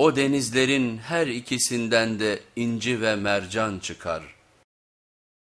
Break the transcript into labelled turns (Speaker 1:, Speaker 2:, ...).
Speaker 1: O denizlerin her ikisinden de inci ve mercan çıkar.''